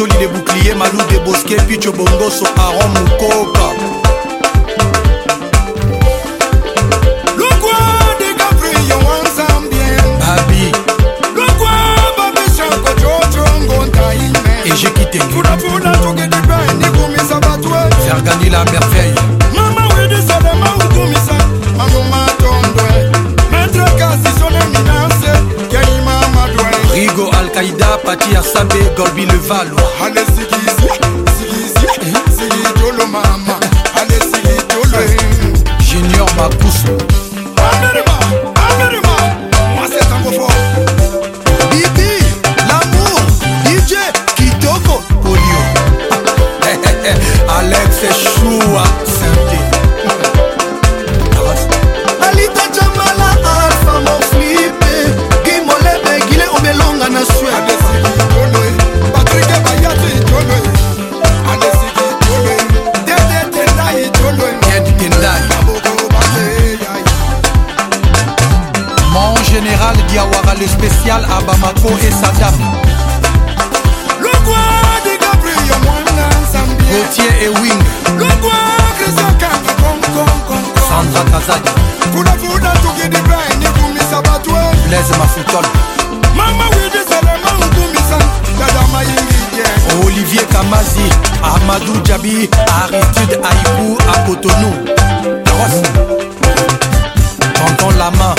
joli de bouclier malou de bosquet picho bongoso aron mukoka fergani la merveille mama wedesadama ukumisa mamumatondwe maître kasisone minase yaima madwe rigo alkaïda pati asabe golbi le valoir. Allez Kati, Ahmadou Djabi, Aritude Aïkou, à Cotonou. Ross. Tonton Lama.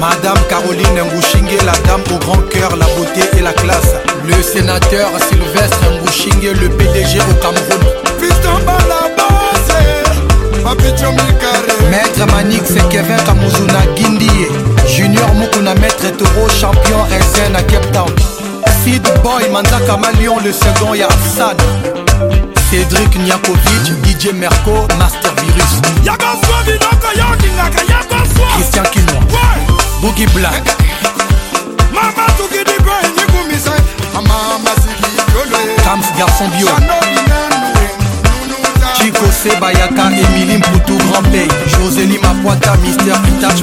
Madame Caroline Ngouchingue, la dame au grand cœur, la beauté et la classe. Le sénateur Sylvestre Ngouchingue, le PDG au Cameroun. Piston la base, Maître Manix et Kevin Kamouzou Guindie. Junior Mukuna Maître Toro, champion SN à Cape Town. Fidboy, Boy, Malion, Kamalion, le second y'a Cédric Niakovic, DJ Merco, Master Virus Christian Kino Boogie Black Mama Tuki Mama Yolo Tams Garçon Bio Chico Sebayaka, Emily tout Grand Pay Josélie Mapoita, Mister Pitach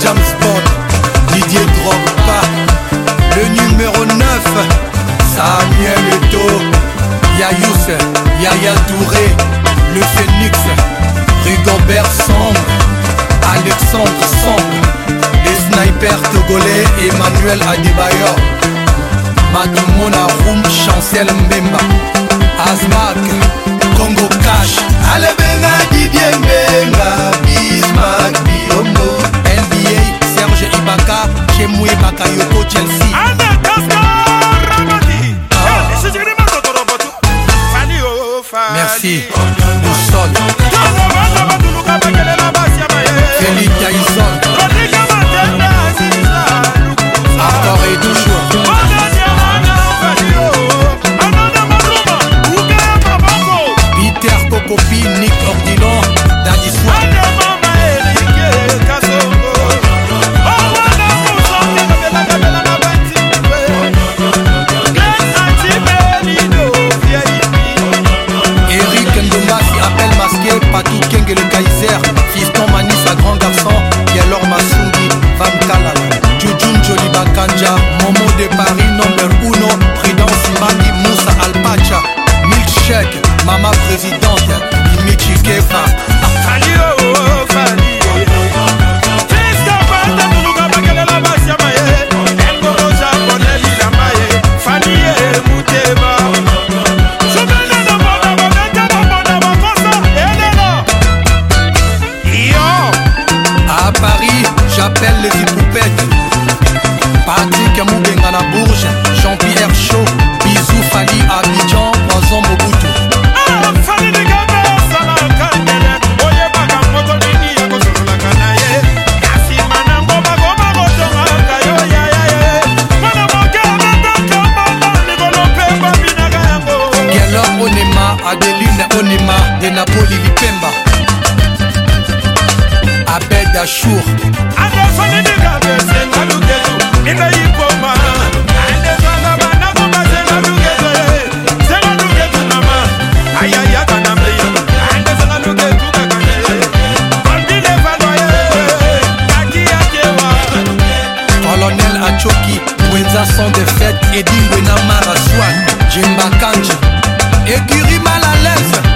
James Bond, Didier Drogba, le numéro 9, Samuel Eto'o, Yayous, Yaya Touré, le Phénix, Rigobert Song, Alexandre Song, les snipers togolais, Emmanuel Adebayor, Madumona Room, Chancel Mbemba, Azmak, Congo Cash, Alebenga Didier Mbemba Bismarck Biombo. que muy vaca yo to Chelsea. Anda. patu kengele ngai ndimbo eza son de fete edimbo enamara swan jembakanji ekuri malalese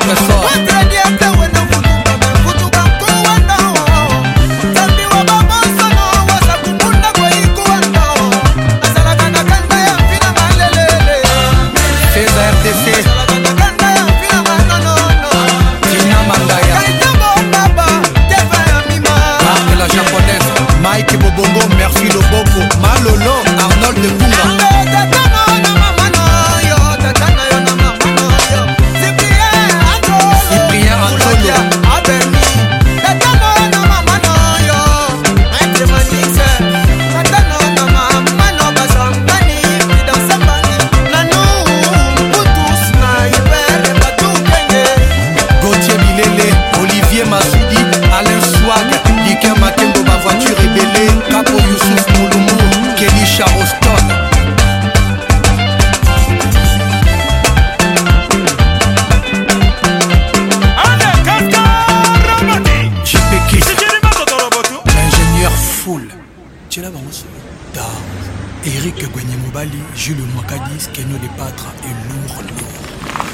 39 heures. Eric Gwenyemobali, Jules Mwakadis, Kenyo de et Lourd Lourd.